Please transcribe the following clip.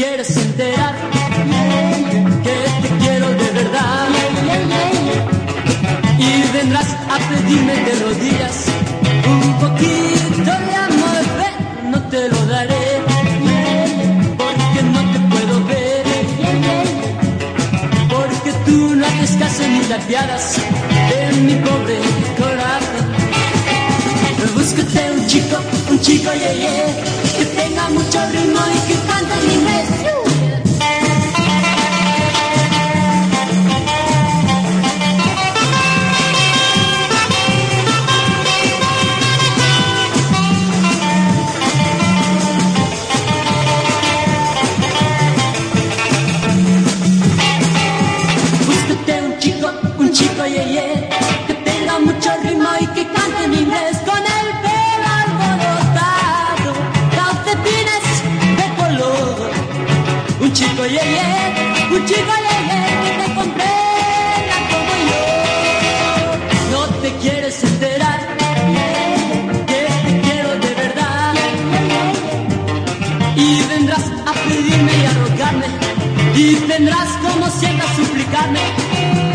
quieres enterar. Que te quiero de verdad. Y vendrás a pedirme de rodillas un poquito de amor, pero no te lo daré. Porque no te puedo ver, porque tú no haces caso ni la piadas en mi pobre corazón. Búscate un chico, un chico, yeah, yeah, que tenga mucho ritmo y que cante en inglés. Búscate un chico, un chico, yeah, yeah, chico, yeah, yeah, un chico, que te comprenda como yo. No te quieres enterar que te quiero de verdad y vendrás a pedirme y a rogarme y tendrás como siempre a suplicarme